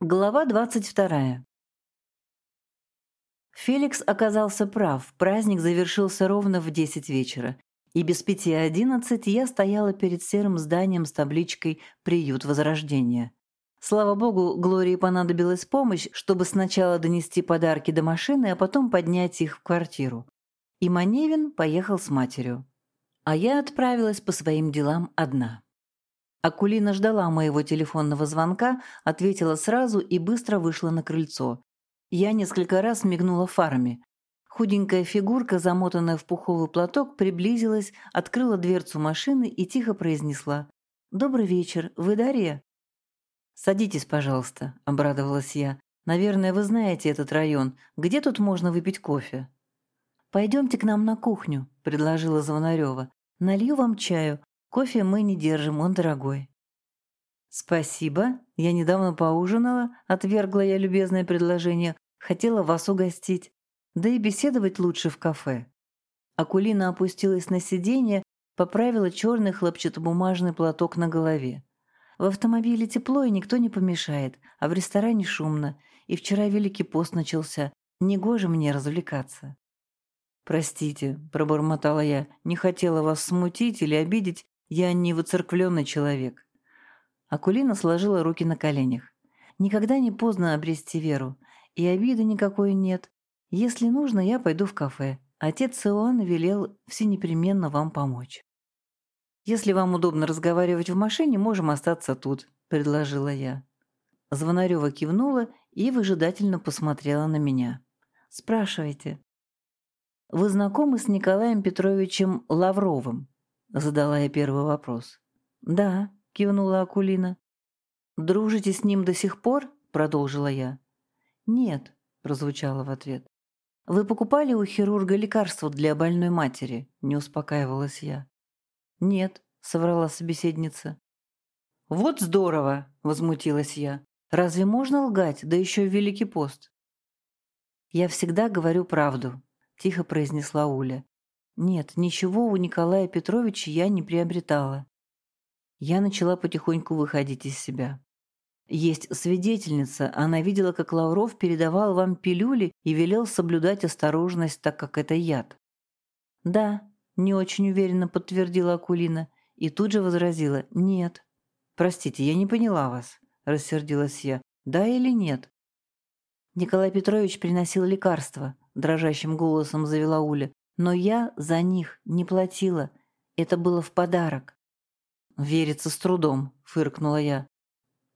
Глава двадцать вторая. Феликс оказался прав. Праздник завершился ровно в десять вечера. И без пяти одиннадцать я стояла перед серым зданием с табличкой «Приют Возрождения». Слава богу, Глории понадобилась помощь, чтобы сначала донести подарки до машины, а потом поднять их в квартиру. И Маневин поехал с матерью. А я отправилась по своим делам одна. Акулина ждала моего телефонного звонка, ответила сразу и быстро вышла на крыльцо. Я несколько раз мигнула фарами. Худенькая фигурка, замотанная в пуховый платок, приблизилась, открыла дверцу машины и тихо произнесла. «Добрый вечер. Вы Дарья?» «Садитесь, пожалуйста», — обрадовалась я. «Наверное, вы знаете этот район. Где тут можно выпить кофе?» «Пойдемте к нам на кухню», — предложила Звонарева. «Налью вам чаю. Кофе мы не держим, он дорогой». «Спасибо. Я недавно поужинала, отвергла я любезное предложение. Хотела вас угостить. Да и беседовать лучше в кафе». Акулина опустилась на сиденье, поправила черный хлопчатобумажный платок на голове. В автомобиле тепло и никто не помешает, а в ресторане шумно. И вчера Великий пост начался. Негоже мне развлекаться. «Простите», — пробормотала я, — «не хотела вас смутить или обидеть, я не выцерквленный человек. Акулина сложила руки на коленях. Никогда не поздно обрести веру. И обиды никакой нет. Если нужно, я пойду в кафе. Отец Иоанн велел все непременно вам помочь. Если вам удобно разговаривать в машине, можем остаться тут, предложила я. Звонарева кивнула и выжидательно посмотрела на меня. «Спрашивайте». «Вы знакомы с Николаем Петровичем Лавровым?» Задала я первый вопрос. «Да», — кивнула Акулина. «Дружите с ним до сих пор?» — продолжила я. «Нет», — прозвучало в ответ. «Вы покупали у хирурга лекарство для больной матери?» — не успокаивалась я. «Нет», — соврала собеседница. «Вот здорово!» — возмутилась я. «Разве можно лгать, да еще в Великий пост?» «Я всегда говорю правду», — тихо произнесла Уля. Нет, ничего у Николая Петровича я не приобретала. Я начала потихоньку выходить из себя. Есть свидетельница, она видела, как Лавров передавал вам пилюли и велел соблюдать осторожность, так как это яд. «Да», — не очень уверенно подтвердила Акулина, и тут же возразила «нет». «Простите, я не поняла вас», — рассердилась я. «Да или нет?» Николай Петрович приносил лекарства, дрожащим голосом завела Уля. Но я за них не платила. Это было в подарок. «Верится с трудом», — фыркнула я.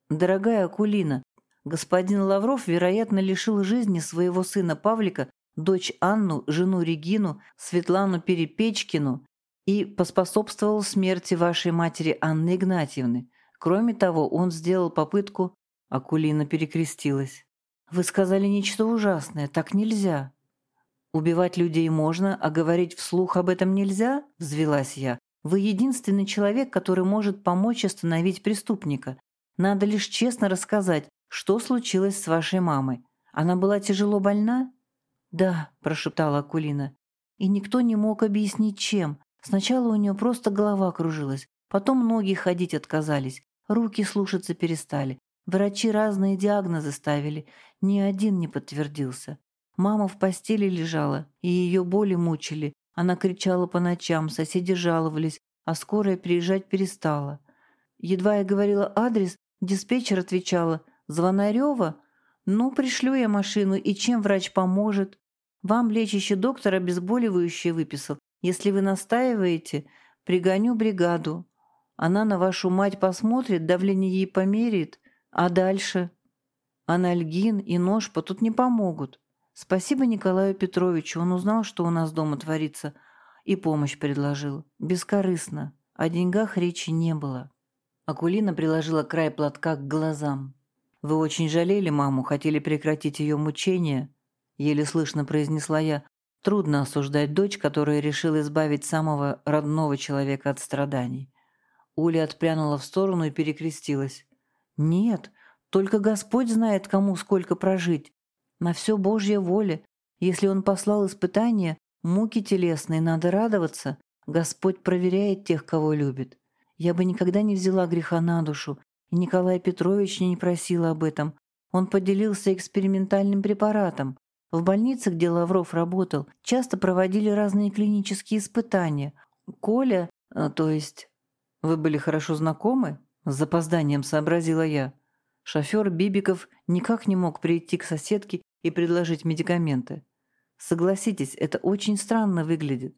«Дорогая Акулина, господин Лавров, вероятно, лишил жизни своего сына Павлика, дочь Анну, жену Регину, Светлану Перепечкину и поспособствовал смерти вашей матери Анны Игнатьевны. Кроме того, он сделал попытку...» Акулина перекрестилась. «Вы сказали нечто ужасное. Так нельзя». «Убивать людей можно, а говорить вслух об этом нельзя?» – взвелась я. «Вы единственный человек, который может помочь остановить преступника. Надо лишь честно рассказать, что случилось с вашей мамой. Она была тяжело больна?» «Да», – прошептала Акулина. «И никто не мог объяснить, чем. Сначала у нее просто голова кружилась, потом ноги ходить отказались, руки слушаться перестали. Врачи разные диагнозы ставили, ни один не подтвердился. Мама в постели лежала, и ее боли мучили. Она кричала по ночам, соседи жаловались, а скорая приезжать перестала. Едва я говорила адрес, диспетчер отвечала «Звонарева? Ну, пришлю я машину, и чем врач поможет? Вам лечащий доктор обезболивающее выписал. Если вы настаиваете, пригоню бригаду. Она на вашу мать посмотрит, давление ей померяет, а дальше? Анальгин и ножпа тут не помогут. Спасибо Николаю Петровичу, он узнал, что у нас дома творится, и помощь предложил. Бескорыстно. О деньгах речи не было. Акулина приложила край платка к глазам. «Вы очень жалели маму, хотели прекратить ее мучения?» Еле слышно произнесла я. «Трудно осуждать дочь, которая решила избавить самого родного человека от страданий». Уля отпрянула в сторону и перекрестилась. «Нет, только Господь знает, кому сколько прожить. На все Божья воля. Если Он послал испытания, муки телесные, надо радоваться. Господь проверяет тех, кого любит. Я бы никогда не взяла греха на душу, и Николай Петрович не просила об этом. Он поделился экспериментальным препаратом. В больнице, где Лавров работал, часто проводили разные клинические испытания. Коля, э, то есть... Вы были хорошо знакомы? С запозданием сообразила я. Шофер Бибиков никак не мог прийти к соседке и предложить медикаменты. Согласитесь, это очень странно выглядит.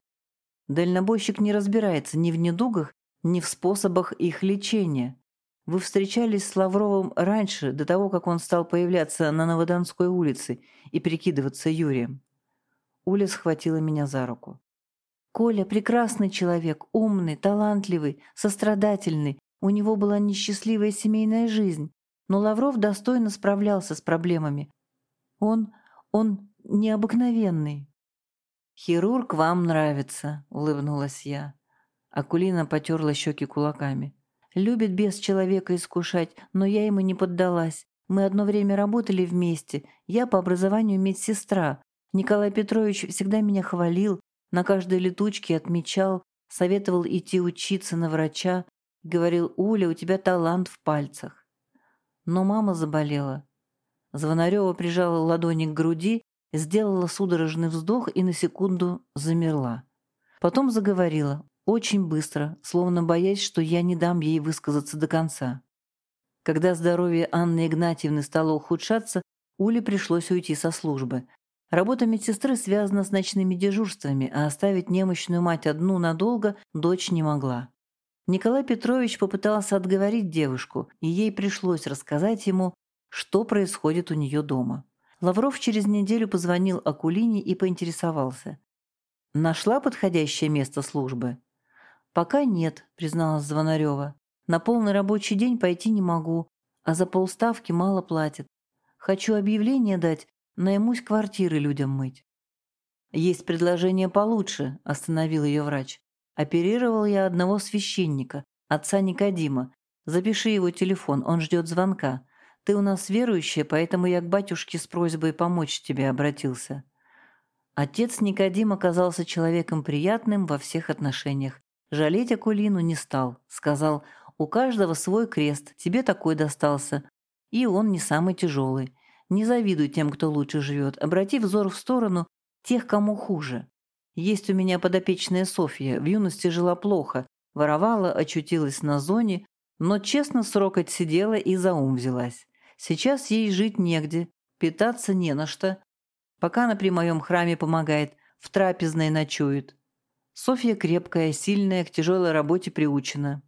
Дальнобойщик не разбирается ни в недугах, ни в способах их лечения. Вы встречались с Лавровым раньше, до того, как он стал появляться на Новоданской улице и прикидываться Юрием. Уля схватила меня за руку. Коля прекрасный человек, умный, талантливый, сострадательный. У него была несчастливая семейная жизнь, но Лавров достойно справлялся с проблемами. Он... он необыкновенный. «Хирург вам нравится», — улыбнулась я. Акулина потерла щеки кулаками. «Любит без человека искушать, но я ему не поддалась. Мы одно время работали вместе. Я по образованию медсестра. Николай Петрович всегда меня хвалил, на каждой летучке отмечал, советовал идти учиться на врача. Говорил, Уля, у тебя талант в пальцах. Но мама заболела. Звонарева прижала ладони к груди, сделала судорожный вздох и на секунду замерла. Потом заговорила, очень быстро, словно боясь, что я не дам ей высказаться до конца. Когда здоровье Анны Игнатьевны стало ухудшаться, Уле пришлось уйти со службы. Работа медсестры связана с ночными дежурствами, а оставить немощную мать одну надолго дочь не могла. Николай Петрович попытался отговорить девушку, и ей пришлось рассказать ему, что происходит у нее дома. Лавров через неделю позвонил Акулине и поинтересовался. «Нашла подходящее место службы?» «Пока нет», — призналась Звонарева. «На полный рабочий день пойти не могу, а за полставки мало платят. Хочу объявление дать, наймусь квартиры людям мыть». «Есть предложение получше», — остановил ее врач. «Оперировал я одного священника, отца Никодима. Запиши его телефон, он ждет звонка. Ты у нас верующая, поэтому я к батюшке с просьбой помочь тебе обратился». Отец Никодим оказался человеком приятным во всех отношениях. Жалеть Акулину не стал. Сказал, у каждого свой крест, тебе такой достался. И он не самый тяжелый. Не завидуй тем, кто лучше живет. Обрати взор в сторону тех, кому хуже. Есть у меня подопечная Софья. В юности жила плохо. Воровала, очутилась на зоне, но честно срок отсидела и за ум взялась. Сейчас ей жить негде, питаться не на что. Пока она при моем храме помогает, в трапезной ночует. Софья крепкая, сильная, к тяжелой работе приучена.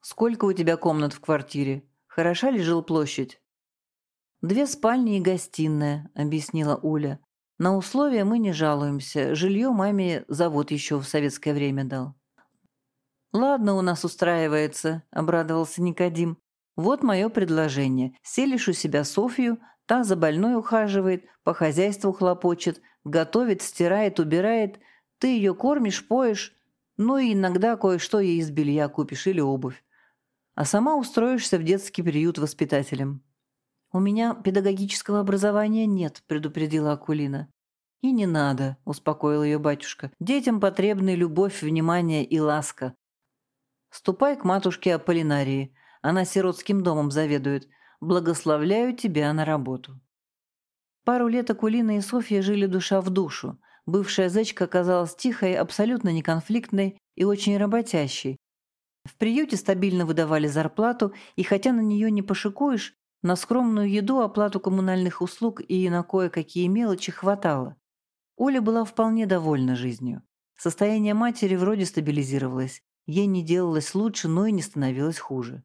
«Сколько у тебя комнат в квартире? Хороша ли жилплощадь?» «Две спальни и гостиная», — объяснила Уля. «На условия мы не жалуемся. Жилье маме завод еще в советское время дал». «Ладно, у нас устраивается», — обрадовался Никодим. «Вот мое предложение. Селишь у себя Софью, та за больной ухаживает, по хозяйству хлопочет, готовит, стирает, убирает — ты ее кормишь, поешь, ну и иногда кое-что ей из белья купишь или обувь. А сама устроишься в детский приют воспитателем. «У меня педагогического образования нет», — предупредила Акулина. «И не надо», — успокоил ее батюшка. «Детям потребны любовь, внимание и ласка. Ступай к матушке Аполлинарии. Она сиротским домом заведует. Благословляю тебя на работу». Пару лет Акулина и Софья жили душа в душу. Бывшая зечка оказалась тихой, абсолютно неконфликтной и очень работящей. В приюте стабильно выдавали зарплату, и хотя на нее не пошикуешь, на скромную еду, оплату коммунальных услуг и на кое-какие мелочи хватало. Оля была вполне довольна жизнью. Состояние матери вроде стабилизировалось. Ей не делалось лучше, но и не становилось хуже.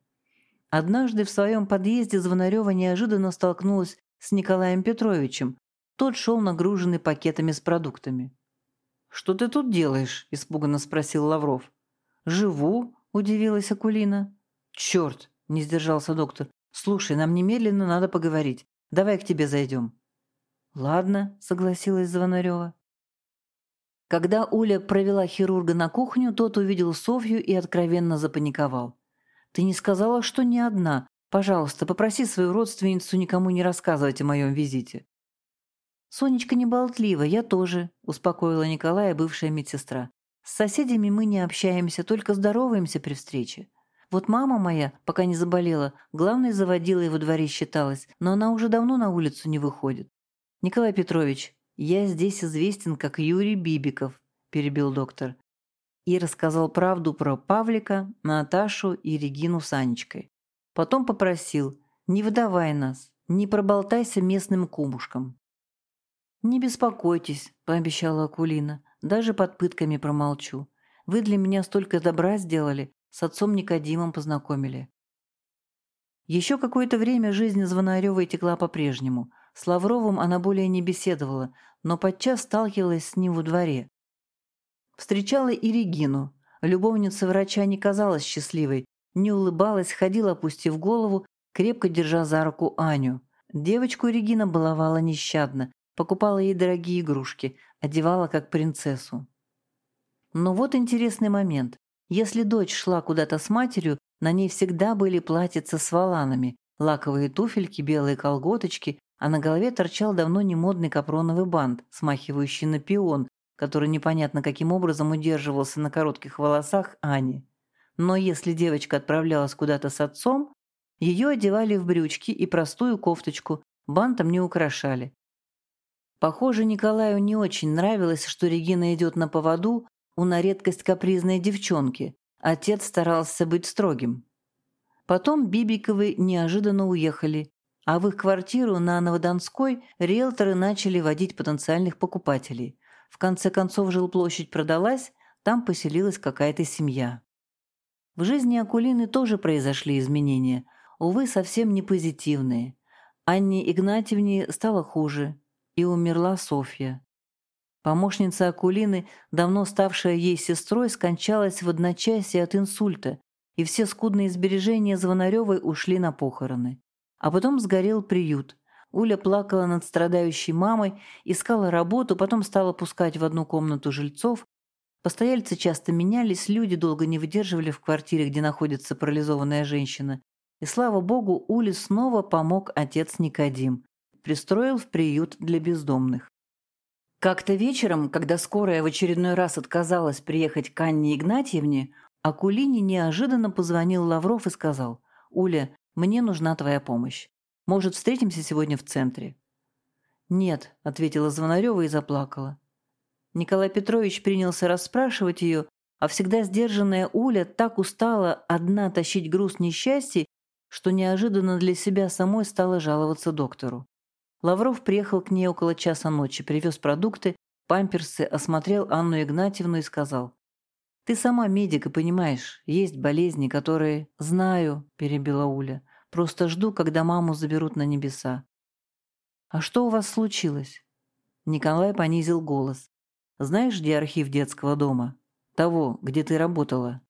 Однажды в своем подъезде Звонарева неожиданно столкнулась с Николаем Петровичем, тот шел нагруженный пакетами с продуктами. «Что ты тут делаешь?» – испуганно спросил Лавров. «Живу», – удивилась Акулина. «Черт!» – не сдержался доктор. «Слушай, нам немедленно надо поговорить. Давай к тебе зайдем». «Ладно», – согласилась Звонарева. Когда Уля провела хирурга на кухню, тот увидел Софью и откровенно запаниковал. «Ты не сказала, что не одна. Пожалуйста, попроси свою родственницу никому не рассказывать о моем визите». «Сонечка не болтлива, я тоже», – успокоила Николая бывшая медсестра. «С соседями мы не общаемся, только здороваемся при встрече. Вот мама моя, пока не заболела, главной заводила во дворе считалась, но она уже давно на улицу не выходит. Николай Петрович, я здесь известен как Юрий Бибиков, перебил доктор. И рассказал правду про Павлика, Наташу и Регину с Анечкой. Потом попросил, не выдавай нас, не проболтайся местным кумушкам. «Не беспокойтесь», — пообещала Акулина, — «даже под пытками промолчу. Вы для меня столько добра сделали, с отцом Никодимом познакомили». Еще какое-то время жизнь Звонаревой текла по-прежнему. С Лавровым она более не беседовала, но подчас сталкивалась с ним во дворе. Встречала и Регину. Любовница врача не казалась счастливой, не улыбалась, ходила, опустив голову, крепко держа за руку Аню. Девочку Регина баловала нещадно, покупала ей дорогие игрушки, одевала как принцессу. Но вот интересный момент. Если дочь шла куда-то с матерью, на ней всегда были платьица с воланами, лаковые туфельки, белые колготочки, а на голове торчал давно не модный капроновый бант, смахивающий на пион, который непонятно каким образом удерживался на коротких волосах Ани. Но если девочка отправлялась куда-то с отцом, ее одевали в брючки и простую кофточку, бантом не украшали. Похоже, Николаю не очень нравилось, что Регина идет на поводу у на редкость капризной девчонки. Отец старался быть строгим. Потом Бибиковы неожиданно уехали, а в их квартиру на Новодонской риэлторы начали водить потенциальных покупателей. В конце концов жилплощадь продалась, там поселилась какая-то семья. В жизни Акулины тоже произошли изменения, увы, совсем не позитивные. Анне Игнатьевне стало хуже, и умерла Софья. Помощница Акулины, давно ставшая ей сестрой, скончалась в одночасье от инсульта, и все скудные сбережения Звонаревой ушли на похороны. А потом сгорел приют. Уля плакала над страдающей мамой, искала работу, потом стала пускать в одну комнату жильцов. Постояльцы часто менялись, люди долго не выдерживали в квартире, где находится парализованная женщина. И слава богу, Уле снова помог отец Никодим пристроил в приют для бездомных. Как-то вечером, когда скорая в очередной раз отказалась приехать к Анне Игнатьевне, Акулине неожиданно позвонил Лавров и сказал, «Уля, мне нужна твоя помощь. Может, встретимся сегодня в центре?» «Нет», — ответила Звонарева и заплакала. Николай Петрович принялся расспрашивать ее, а всегда сдержанная Уля так устала одна тащить груз несчастья, что неожиданно для себя самой стала жаловаться доктору. Лавров приехал к ней около часа ночи, привез продукты, памперсы, осмотрел Анну Игнатьевну и сказал. «Ты сама медик и понимаешь, есть болезни, которые...» «Знаю», – перебила Уля. «Просто жду, когда маму заберут на небеса». «А что у вас случилось?» Николай понизил голос. «Знаешь, где архив детского дома? Того, где ты работала?»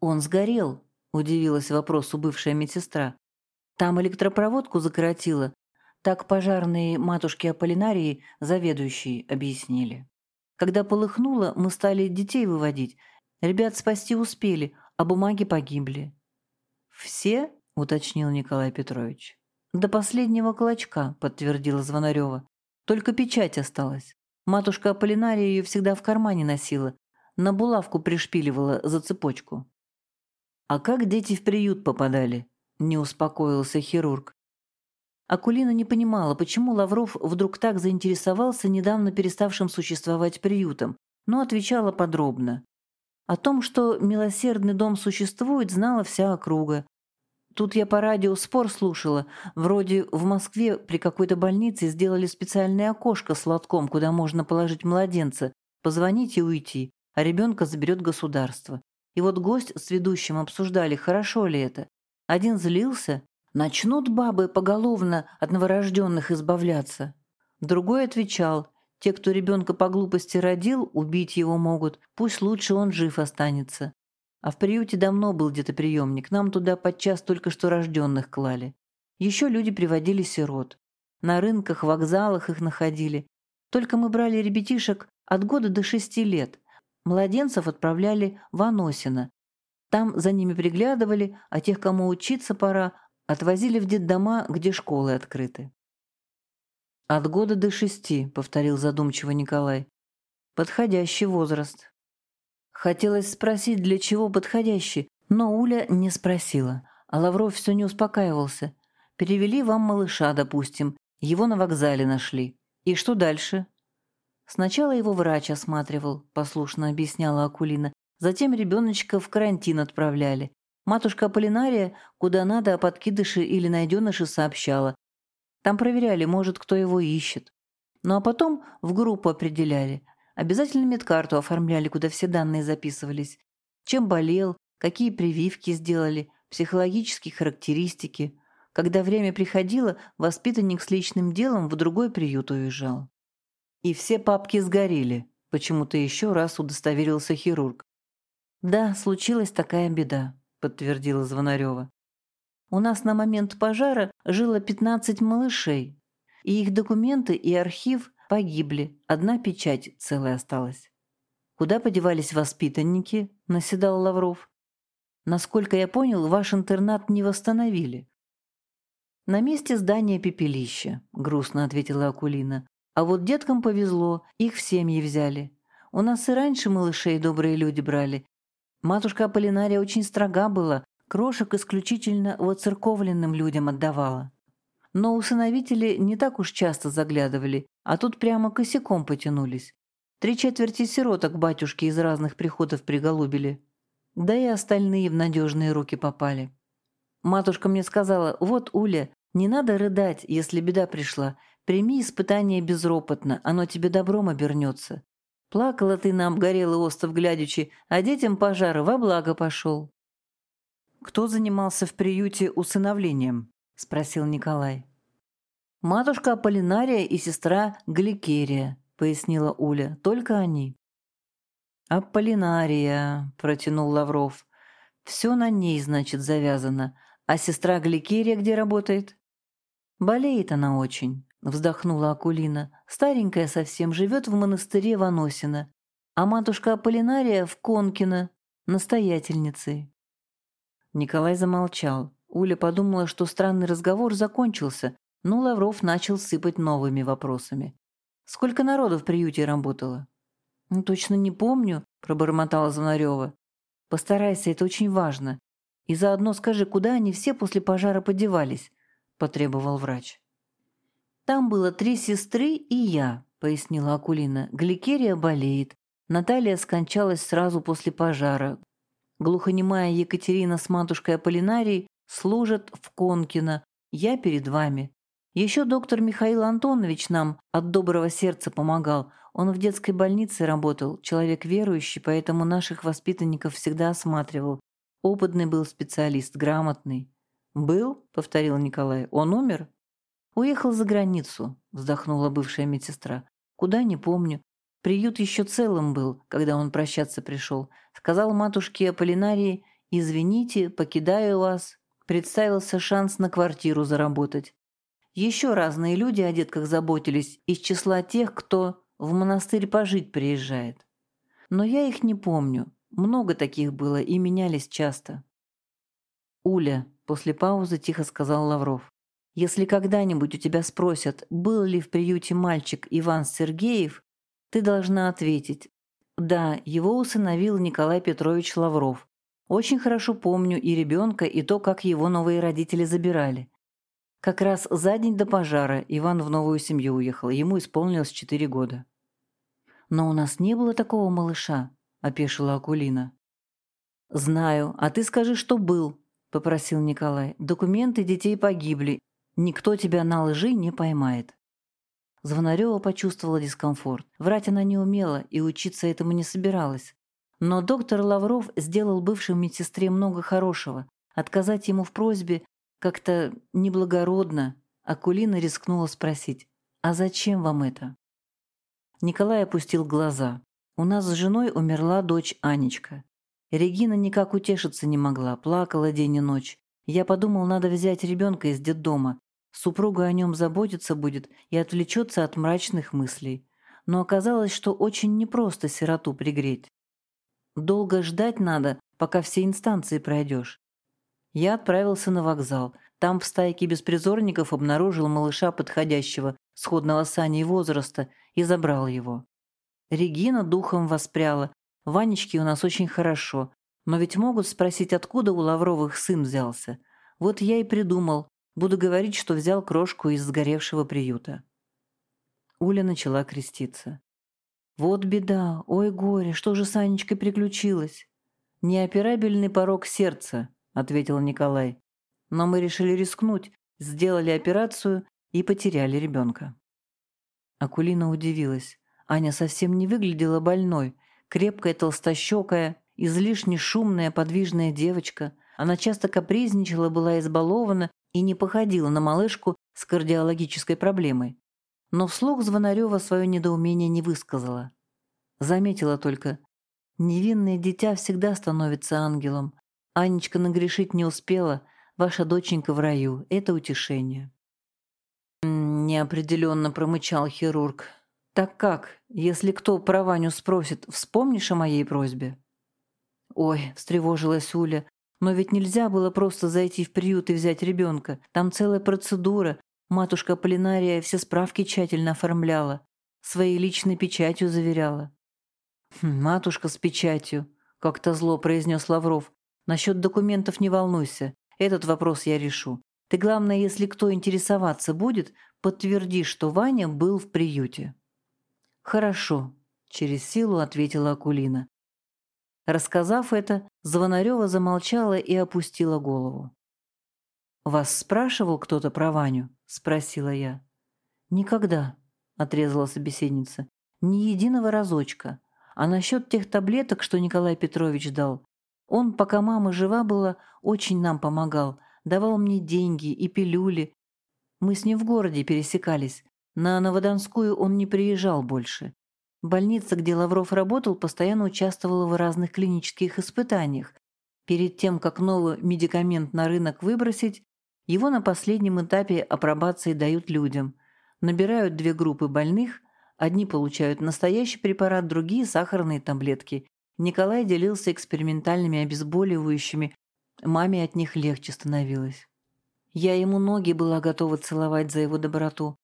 «Он сгорел», – удивилась вопросу бывшая медсестра. «Там электропроводку закоротило, так пожарные матушки Аполлинарии, заведующие, объяснили. Когда полыхнуло, мы стали детей выводить. Ребят спасти успели, а бумаги погибли. «Все?» — уточнил Николай Петрович. «До последнего клочка», — подтвердила Звонарева. «Только печать осталась. Матушка Аполлинария ее всегда в кармане носила, на булавку пришпиливала за цепочку». «А как дети в приют попадали?» — не успокоился хирург. Акулина не понимала, почему Лавров вдруг так заинтересовался недавно переставшим существовать приютом, но отвечала подробно. О том, что милосердный дом существует, знала вся округа. Тут я по радио спор слушала. Вроде в Москве при какой-то больнице сделали специальное окошко с лотком, куда можно положить младенца, позвонить и уйти, а ребенка заберет государство. И вот гость с ведущим обсуждали, хорошо ли это. Один злился, Начнут бабы поголовно от новорожденных избавляться. Другой отвечал, те, кто ребенка по глупости родил, убить его могут, пусть лучше он жив останется. А в приюте давно был где-то приемник, нам туда подчас только что рожденных клали. Еще люди приводили сирот. На рынках, вокзалах их находили. Только мы брали ребятишек от года до шести лет. Младенцев отправляли в Аносино. Там за ними приглядывали, а тех, кому учиться пора, Отвозили в детдома, где школы открыты. «От года до шести», — повторил задумчиво Николай. «Подходящий возраст». Хотелось спросить, для чего подходящий, Но Уля не спросила, а Лавров все не успокаивался. «Перевели вам малыша, допустим, его на вокзале нашли. И что дальше?» «Сначала его врач осматривал», — послушно объясняла Акулина. «Затем ребеночка в карантин отправляли. Матушка Аполлинария, куда надо, о подкидыше или найденыше сообщала. Там проверяли, может, кто его ищет. Ну а потом в группу определяли. Обязательно медкарту оформляли, куда все данные записывались. Чем болел, какие прививки сделали, психологические характеристики. Когда время приходило, воспитанник с личным делом в другой приют уезжал. И все папки сгорели, почему-то еще раз удостоверился хирург. «Да, случилась такая беда», — подтвердила Звонарева. «У нас на момент пожара жило 15 малышей, и их документы и архив погибли, одна печать целая осталась». «Куда подевались воспитанники?» — наседал Лавров. «Насколько я понял, ваш интернат не восстановили. «На месте здания пепелища», — грустно ответила Акулина. «А вот деткам повезло, их в семьи взяли. У нас и раньше малышей добрые люди брали. Матушка Аполлинария очень строга была, крошек исключительно вот церковленным людям отдавала. Но усыновители не так уж часто заглядывали, а тут прямо косяком потянулись. Три четверти сироток батюшки из разных приходов приголубили. Да и остальные в надежные руки попали. Матушка мне сказала, вот, Уля, не надо рыдать, если беда пришла. Прими испытание безропотно, оно тебе добром обернется. Плакала ты на обгорелый остров глядячи, а детям пожара во благо пошел. «Кто занимался в приюте усыновлением?» — спросил Николай. «Матушка Аполлинария и сестра Гликерия», — пояснила Уля, — «только они». «Аполлинария», — протянул Лавров. «Все на ней, значит, завязано. А сестра Гликерия где работает? Болеет она очень, вздохнула Акулина. Старенькая совсем, живет в монастыре Ваносина. А матушка Аполлинария в Конкино, настоятельницей. Николай замолчал. Уля подумала, что странный разговор закончился, но Лавров начал сыпать новыми вопросами. «Сколько народу в приюте работало?» «Ну, точно не помню», — пробормотала Звонарева. «Постарайся, это очень важно. И заодно скажи, куда они все после пожара подевались?» – потребовал врач. «Там было три сестры и я», – пояснила Акулина. «Гликерия болеет. Наталья скончалась сразу после пожара. Глухонемая Екатерина с матушкой Аполлинарией служат в Конкино. Я перед вами. Еще доктор Михаил Антонович нам от доброго сердца помогал. Он в детской больнице работал, человек верующий, поэтому наших воспитанников всегда осматривал. Опытный был специалист, грамотный. «Был?» — повторил Николай. «Он умер?» «Уехал за границу», — вздохнула бывшая медсестра. «Куда, не помню. Приют еще целым был, когда он прощаться пришел. Сказал матушке Аполлинарии, «Извините, покидаю вас». Представился шанс на квартиру заработать. Еще разные люди о детках заботились из числа тех, кто в монастырь пожить приезжает. Но я их не помню. Много таких было и менялись часто. «Уля», — после паузы тихо сказал Лавров, «если когда-нибудь у тебя спросят, был ли в приюте мальчик Иван Сергеев, ты должна ответить, да, его усыновил Николай Петрович Лавров. Очень хорошо помню и ребенка, и то, как его новые родители забирали. Как раз за день до пожара Иван в новую семью уехал, ему исполнилось четыре года. Но у нас не было такого малыша, опешила Акулина. «Знаю, а ты скажи, что был», — попросил Николай. «Документы детей погибли. Никто тебя на лжи не поймает». Звонарева почувствовала дискомфорт. Врать она не умела и учиться этому не собиралась. Но доктор Лавров сделал бывшей медсестре много хорошего. Отказать ему в просьбе как-то неблагородно. Акулина рискнула спросить, «А зачем вам это?» Николай опустил глаза. У нас с женой умерла дочь Анечка. Регина никак утешиться не могла, плакала день и ночь. Я подумал, надо взять ребенка из детдома. Супруга о нем заботиться будет и отвлечется от мрачных мыслей. Но оказалось, что очень непросто сироту пригреть. Долго ждать надо, пока все инстанции пройдешь. Я отправился на вокзал. Там в стайке беспризорников обнаружил малыша подходящего, сходного с Аней возраста, и забрал его. Регина духом воспряла. Ванечке у нас очень хорошо. Но ведь могут спросить, откуда у Лавровых сын взялся. Вот я и придумал. Буду говорить, что взял крошку из сгоревшего приюта. Уля начала креститься. «Вот беда, ой горе, что же с Анечкой приключилось?» «Неоперабельный порог сердца», — ответил Николай. «Но мы решили рискнуть, сделали операцию и потеряли ребенка». Акулина удивилась. Аня совсем не выглядела больной. Крепкая, толстощекая, излишне шумная, подвижная девочка. Она часто капризничала, была избалована и не походила на малышку с кардиологической проблемой. Но вслух Звонарева свое недоумение не высказала. Заметила только, невинное дитя всегда становится ангелом. Анечка нагрешить не успела, ваша доченька в раю, это утешение. Неопределенно промычал хирург. Так как, если кто про Ваню спросит, вспомнишь о моей просьбе? Ой, встревожилась Уля, но ведь нельзя было просто зайти в приют и взять ребенка. Там целая процедура. Матушка Полинария все справки тщательно оформляла. Своей личной печатью заверяла. «Хм, «Матушка с печатью», — как-то зло произнес Лавров. «Насчет документов не волнуйся. Этот вопрос я решу. Ты, главное, если кто интересоваться будет, подтверди, что Ваня был в приюте». «Хорошо», — через силу ответила Акулина. Рассказав это, Звонарева замолчала и опустила голову. «Вас спрашивал кто-то про Ваню?» — спросила я. «Никогда», — отрезала собеседница. «Ни единого разочка. А насчет тех таблеток, что Николай Петрович дал, он, пока мама жива была, очень нам помогал, давал мне деньги и пилюли. Мы с ним в городе пересекались. На Новодонскую он не приезжал больше. Больница, где Лавров работал, постоянно участвовала в разных клинических испытаниях. Перед тем, как новый медикамент на рынок выбросить, его на последнем этапе апробации дают людям. Набирают две группы больных, одни получают настоящий препарат, другие – сахарные таблетки. Николай делился экспериментальными обезболивающими, маме от них легче становилось. Я ему ноги была готова целовать за его доброту.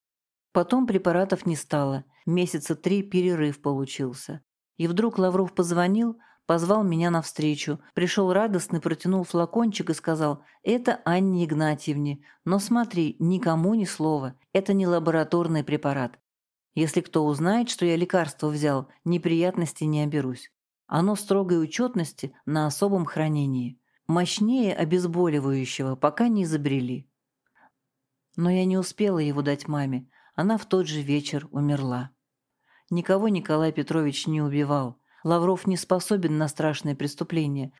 Потом препаратов не стало, месяца три перерыв получился. И вдруг Лавров позвонил, позвал меня навстречу, пришел радостный, протянул флакончик и сказал «Это Анне Игнатьевне, но смотри, никому ни слова, это не лабораторный препарат. Если кто узнает, что я лекарство взял, неприятностей не оберусь. Оно строгой учетности на особом хранении. Мощнее обезболивающего пока не изобрели». Но я не успела его дать маме, она в тот же вечер умерла. Никого Николай Петрович не убивал. Лавров не способен на страшные преступления.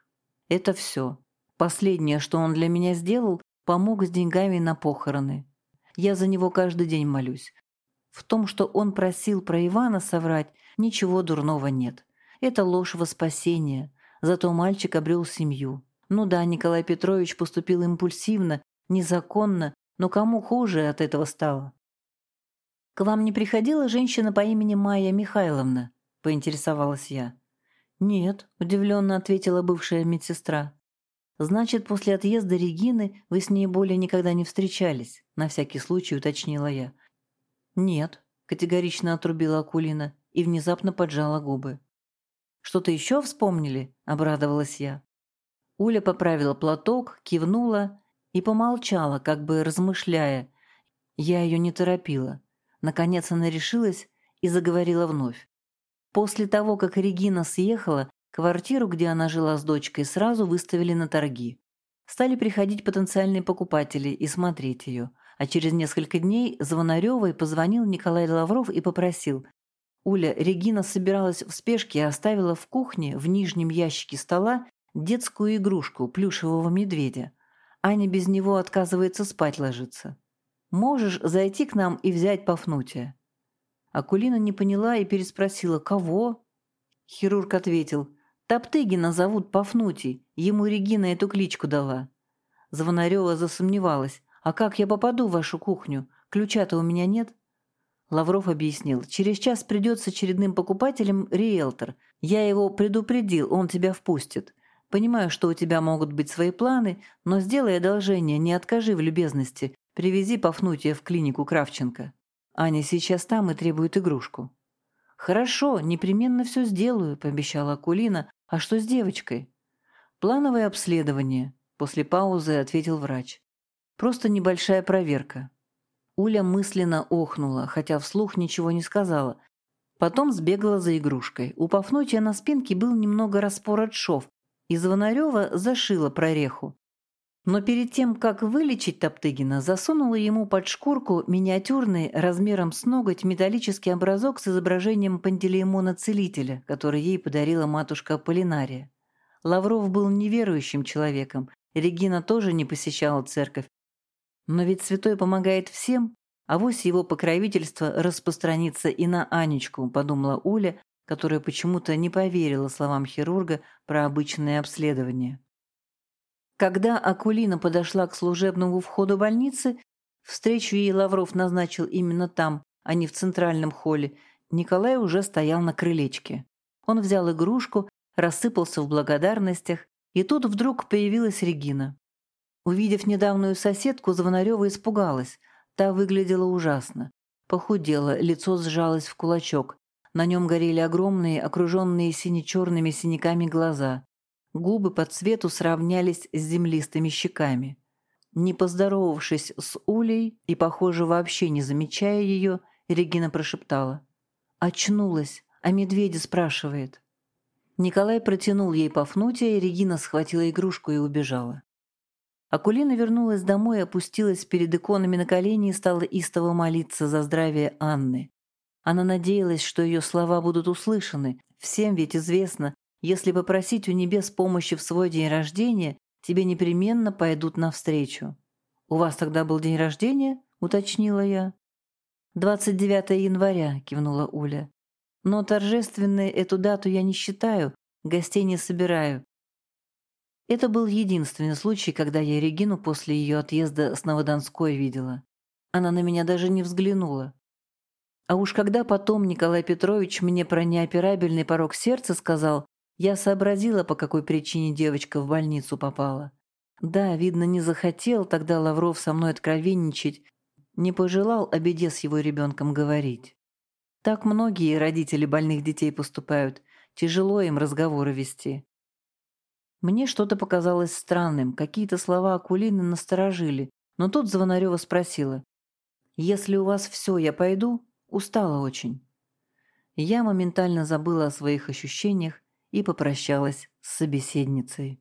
Это все. Последнее, что он для меня сделал, помог с деньгами на похороны. Я за него каждый день молюсь. В том, что он просил про Ивана соврать, ничего дурного нет. Это ложь во спасение. Зато мальчик обрел семью. Ну да, Николай Петрович поступил импульсивно, незаконно, но кому хуже от этого стало? «К вам не приходила женщина по имени Майя Михайловна?» – поинтересовалась я. «Нет», – удивленно ответила бывшая медсестра. «Значит, после отъезда Регины вы с ней более никогда не встречались?» – на всякий случай уточнила я. «Нет», – категорично отрубила Акулина и внезапно поджала губы. «Что-то еще вспомнили?» – обрадовалась я. Уля поправила платок, кивнула и помолчала, как бы размышляя. Я ее не торопила. Наконец она решилась и заговорила вновь. После того, как Регина съехала, квартиру, где она жила с дочкой, сразу выставили на торги. Стали приходить потенциальные покупатели и смотреть ее. А через несколько дней Звонаревой позвонил Николай Лавров и попросил. Уля, Регина собиралась в спешке и оставила в кухне, в нижнем ящике стола, детскую игрушку, плюшевого медведя. Аня без него отказывается спать ложиться. Можешь зайти к нам и взять Пафнутия?» Акулина не поняла и переспросила «Кого?» Хирург ответил «Топтыгина зовут Пафнутий, ему Регина эту кличку дала». Звонарева засомневалась «А как я попаду в вашу кухню? Ключа-то у меня нет?» Лавров объяснил «Через час придет с очередным покупателем риэлтор. Я его предупредил, он тебя впустит. Понимаю, что у тебя могут быть свои планы, но сделай одолжение, не откажи в любезности. Привези Пафнутия в клинику Кравченко. Аня сейчас там и требует игрушку». «Хорошо, непременно все сделаю», — пообещала Акулина. «А что с девочкой?» «Плановое обследование», — после паузы ответил врач. «Просто небольшая проверка». Уля мысленно охнула, хотя вслух ничего не сказала. Потом сбегала за игрушкой. У Пафнутия на спинке был немного распорот шов, и Звонарева зашила прореху. Но перед тем, как вылечить Топтыгина, засунула ему под шкурку миниатюрный, размером с ноготь, металлический образок с изображением Пантелеймона-целителя, который ей подарила матушка Аполлинария. Лавров был неверующим человеком, Регина тоже не посещала церковь. Но ведь святой помогает всем, а вось его покровительство распространится и на Анечку, подумала Уля, которая почему-то не поверила словам хирурга про обычное обследование. Когда Акулина подошла к служебному входу больницы, встречу ей Лавров назначил именно там, а не в центральном холле, Николай уже стоял на крылечке. Он взял игрушку рассыпался в благодарностях, и тут вдруг появилась Регина. Увидев недавнюю соседку, Звонарева испугалась. Та выглядела ужасно. Похудела, лицо сжалось в кулачок. На нем горели огромные, окруженные сине-черными синяками глаза. Губы по цвету сравнялись с землистыми щеками. Не поздоровавшись с Улей и, похоже, вообще не замечая ее, Регина прошептала. «Очнулась, а медведя спрашивает». Николай протянул ей Пафнутия, и Регина схватила игрушку и убежала. Акулина вернулась домой, опустилась перед иконами на колени и стала истово молиться за здравие Анны. Она надеялась, что ее слова будут услышаны. Всем ведь известно, если попросить у небес помощи в свой день рождения, тебе непременно пойдут навстречу. «У вас тогда был день рождения?» — уточнила я. «29 января», — кивнула Уля. Но торжественной эту дату я не считаю, гостей не собираю. Это был единственный случай, когда я Регину после ее отъезда с Новодонской видела. Она на меня даже не взглянула. А уж когда потом Николай Петрович мне про неоперабельный порог сердца сказал, я сообразила, по какой причине девочка в больницу попала. Да, видно, не захотел тогда Лавров со мной откровенничать, не пожелал о беде с его ребенком говорить. Так многие родители больных детей поступают. Тяжело им разговоры вести. Мне что-то показалось странным, какие-то слова Акулины насторожили, но тут Звонарева спросила. «Если у вас все, я пойду?» Устала очень. Я моментально забыла о своих ощущениях и попрощалась с собеседницей.